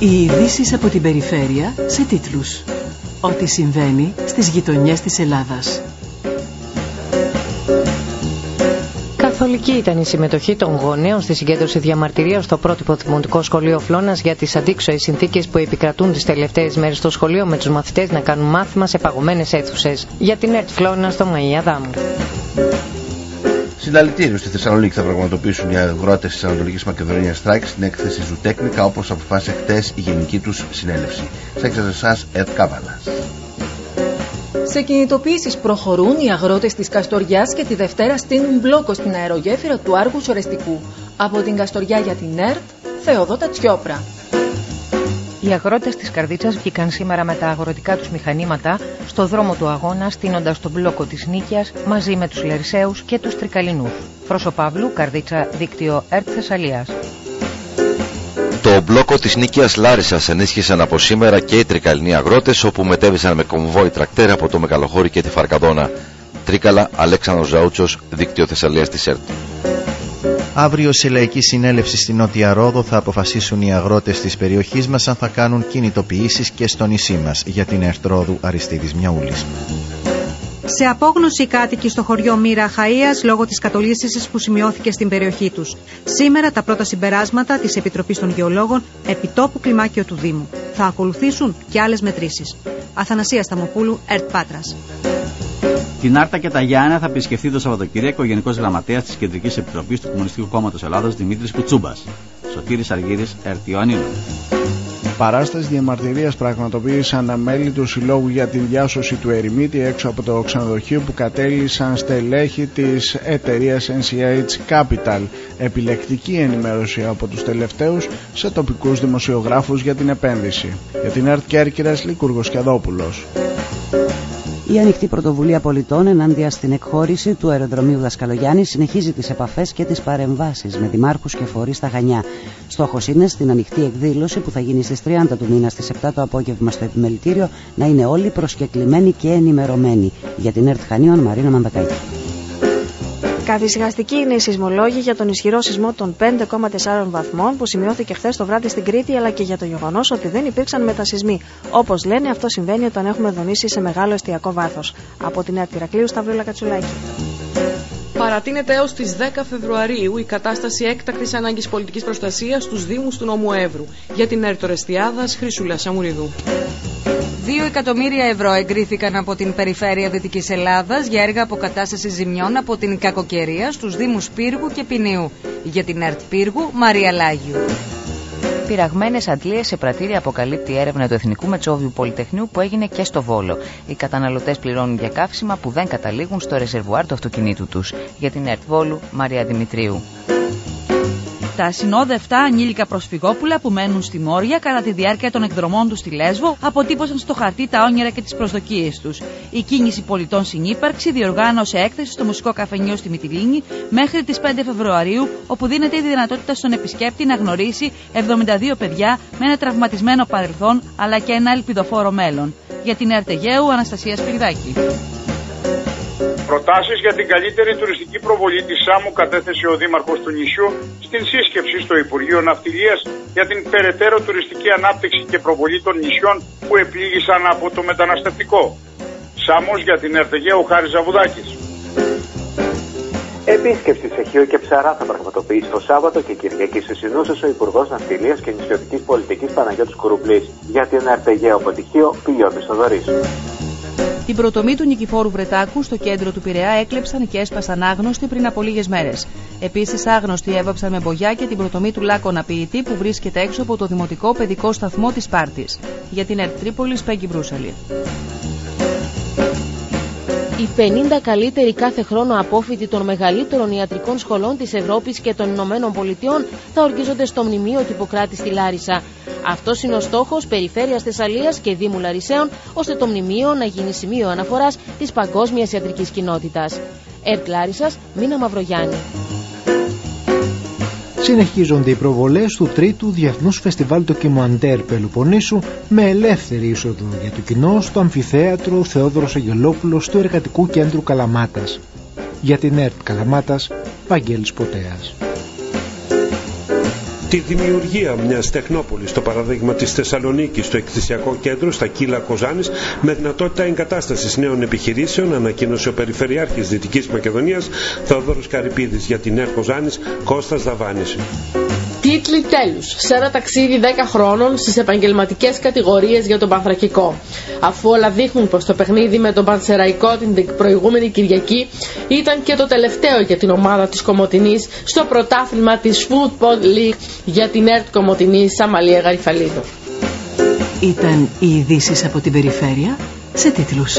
Οι ειδήσεις από την περιφέρεια σε τίτλους. Ό,τι συμβαίνει στις γειτονιές της Ελλάδας. Καθολική ήταν η συμμετοχή των γονέων στη συγκέντρωση διαμαρτυρίας στο πρώτο Δημοτικό Σχολείο Φλώρινας για τις αντίξοες συνθήκες που επικρατούν τις τελευταίες μέρες στο σχολείο με τους μαθητές να κάνουν μάθημα σε παγωμένες αίθουσες. Για την ΕΡΤ Φλώρινας Τομαΐα Δάμου. Συλλαλητήριο στη Θεσσαλονίκη θα πραγματοποιήσουν οι αγρότες της Ανατολικής Μακεδονίας Στράικ στην έκθεση Zootechnia όπως αποφάσισε χτες η γενική τους συνέλευση. Σε εσάς, Ερτ Κάβαλα. Σε κινητοποιήσεις προχωρούν οι αγρότες της Καστοριάς και τη Δευτέρα στείλουν μπλόκο στην αερογέφυρα του Άργου Σορεστικού. Από την Καστοριά για την ΕΡΤ, Θεοδότα Τσιόπρα. Οι αγρότες της Καρδίτσας βγήκαν σήμερα με τα αγροτικά τους μηχανήματα στο δρόμο του αγώνα στείνοντας τον μπλόκο της Νίκιας μαζί με τους Λερισαίους και τους Τρικαλινούς. Φρόσο Παύλου, Καρδίτσα, δίκτυο ΕΡΤ Θεσσαλίας. Το μπλόκο της Νίκιας Λάρισας ενίσχυσαν από σήμερα και οι τρικαλινοί αγρότες όπου μετέβησαν με κομβόι τρακτέρ από το Μεγαλοχώρι και τη Φαρκαδόνα. Τρίκαλα, Αλέξανδρος Ζαούτσος, δίκτυο Θεσσαλίας της ΕΡΤ. Αύριο σε λαϊκή συνέλευση στην Νότια Ρόδο θα αποφασίσουν οι αγρότες της περιοχής μας αν θα κάνουν κινητοποιήσεις και στο νησί μας για την ΕΡΤ Ρόδου Αριστίδης Μιαούλης. Σε απόγνωση οι κάτοικοι στο χωριό Μύρα Χαΐας λόγω της κατολίσθησης που σημειώθηκε στην περιοχή τους. Σήμερα τα πρώτα συμπεράσματα της Επιτροπής των Γεωλόγων επιτόπου κλιμάκιο του Δήμου. Θα ακολουθήσουν και άλλες μετρήσεις. Αθανασίας Σταμοπούλου, ΕΡΤ Πάτρας. Την Άρτα και τα Γιάννα θα επισκεφθεί το Σαββατοκύριακο ο Γενικός Γραμματέας της Κεντρικής Επιτροπής του Κομμουνιστικού Κόμματος Ελλάδας Δημήτρης Κουτσούμπας. Σωτήρης Αργύρης, ΕΡΤ Παράσταση διαμαρτυρίας πραγματοποίησαν μέλη του Συλλόγου για την διάσωση του Ερημίτη έξω από το ξενοδοχείο που κατέλησαν στελέχη της εταιρείας NCH Capital. Επιλεκτική ενημέρωση από τους τελευταίους σε τοπικούς δημοσιογράφους για την επένδυση. Για την ΕΡΤ Κέρκυρας Λίκουργος Κιαδόπουλος. Η ανοιχτή πρωτοβουλία πολιτών ενάντια στην εκχώρηση του αεροδρομίου Δασκαλογιάννη συνεχίζει τις επαφές και τις παρεμβάσεις με δημάρχους και φορείς στα Γανιά. Στόχος είναι στην ανοιχτή εκδήλωση που θα γίνει στις 30 του μήνα στις 7 το απόγευμα στο επιμελητήριο να είναι όλοι προσκεκλημένοι και ενημερωμένοι. Για την ΕΡΤ Χανίων Μαρίνα Μαντακάκη. Καθυσυχαστική είναι η σεισμολόγη για τον ισχυρό σεισμό των 5,4 βαθμών που σημειώθηκε χθες το βράδυ στην Κρήτη, αλλά και για το γεγονός ότι δεν υπήρξαν μετασυσμοί. Όπως λένε, αυτό συμβαίνει όταν έχουμε δονήσει σε μεγάλο εστιακό βάθος. Από την Εύτη Ρακλείου, Σταυρούλα Κατσουλάκη. Παρατείνεται έως τις 10 Φεβρουαρίου η κατάσταση έκτακτης ανάγκης πολιτικής προστασίας στους Δήμους του νόμου Εύρου. Για την Ερτορεστιάδα, Χρυσούλα Σαμουριδού. 2 εκατομμύρια ευρώ εγκρίθηκαν από την Περιφέρεια Δυτικής Ελλάδας για έργα αποκατάστασης ζημιών από την κακοκαιρία στους Δήμους Πύργου και Ποινίου. Για την ΕΡΤ Πύργου, Μαρία Λάγιου. Πειραγμένες αντλίες σε πρατήρια αποκαλύπτει η έρευνα του Εθνικού Μετσόβιου Πολυτεχνείου που έγινε και στο Βόλο. Οι καταναλωτές πληρώνουν για καύσιμα που δεν καταλήγουν στο ρεζερβουάρ του αυτοκινήτου τους. Για την ΕΡΤ Βόλου, Μαρία Δημητρίου τα ασυνόδευτα ανήλικα προσφυγόπουλα που μένουν στη Μόρια κατά τη διάρκεια των εκδρομών τους στη Λέσβο αποτύπωσαν στο χαρτί τα όνειρα και τις προσδοκίες τους. Η κίνηση πολιτών συνύπαρξη διοργάνωσε έκθεση στο μουσικό καφενείο στη Μυτιλίνη μέχρι τις 5 Φεβρουαρίου, όπου δίνεται η δυνατότητα στον επισκέπτη να γνωρίσει 72 παιδιά με ένα τραυματισμένο παρελθόν αλλά και ένα ελπιδοφόρο μέλλον. Για την Ερτεγέου, Αναστασία Σπυρδάκη. Προτάσεις για την καλύτερη τουριστική προβολή της ΣΑΜΟΥ κατέθεσε ο Δήμαρχος του νησιού στην σύσκεψη στο Υπουργείο Ναυτιλίας για την περαιτέρω τουριστική ανάπτυξη και προβολή των νησιών που επλήγησαν από το μεταναστευτικό. Σάμο για την ο Χάρης Ζαβουδάκης. Επίσκεψη σε Χίο και Ψαρά θα πραγματοποιήσει το Σάββατο και Κυριακή σε Συνούσε ο Υπουργός Ναυτιλίας και Νησιωτικής Πολιτικής Παναγιώτης Κουρουμπλής. Για την Ερτεγέο από Τυχείο, Πιλιώνη Θοδωρή. Την πρωτομή του Νικηφόρου Βρετάκου στο κέντρο του Πειραιά έκλεψαν και έσπασαν άγνωστοι πριν από λίγες μέρες. Επίσης, άγνωστοι έβαψαν με μπογιά και την πρωτομή του Λάκωνα Ποιητή που βρίσκεται έξω από το δημοτικό παιδικό σταθμό της Πάρτη. Για την Ερτρίπολη, Πέγγι Μπρούσαλη. Οι 50 καλύτεροι κάθε χρόνο απόφοιτοι των μεγαλύτερων ιατρικών σχολών της Ευρώπης και των Ηνωμένων Πολιτειών θα ορκίζονται στο μνημείο του Ιπποκράτη στη Λάρισα. Αυτός είναι ο στόχος Περιφέρειας Θεσσαλίας και Δήμου Λαρισαίων, ώστε το μνημείο να γίνει σημείο αναφοράς της παγκόσμιας ιατρικής κοινότητας. Ερτ Λάρισας, Μίνα Μαυρογιάννη. Συνεχίζονται οι προβολές του τρίτου Διεθνούς Φεστιβάλ Ντοκιμαντέρ Πελοποννήσου με ελεύθερη είσοδο για το κοινό στο Αμφιθέατρο Θεόδωρος Αγγελόπουλος του Εργατικού Κέντρου Καλαμάτας. Για την ΕΡΤ Καλαμάτας, Βαγγέλης Ποτέας. Τη δημιουργία μιας τεχνόπολης στο παραδείγμα της Θεσσαλονίκης στο εκθεσιακό κέντρο στα Κύλα Κοζάνης με δυνατότητα εγκατάστασης νέων επιχειρήσεων ανακοίνωσε ο Περιφερειάρχης Δυτικής Μακεδονίας Θεοδόρος Καρυπίδης για την ΕΡ Κοζάνης Κώστας Δαβάνης. Τίτλοι τέλους σε ένα ταξίδι 10 χρόνων στις επαγγελματικές κατηγορίες για τον Πανθρακικό. Αφού όλα δείχνουν πως το παιχνίδι με τον Πανσεραϊκό την προηγούμενη Κυριακή ήταν και το τελευταίο για την ομάδα της Κομωτινής στο πρωτάθλημα της Football League για την ΕΡΤ Κομωτινή Σαμαλία Γαριφαλίδου. Ήταν οι ειδήσεις από την περιφέρεια σε τίτλους.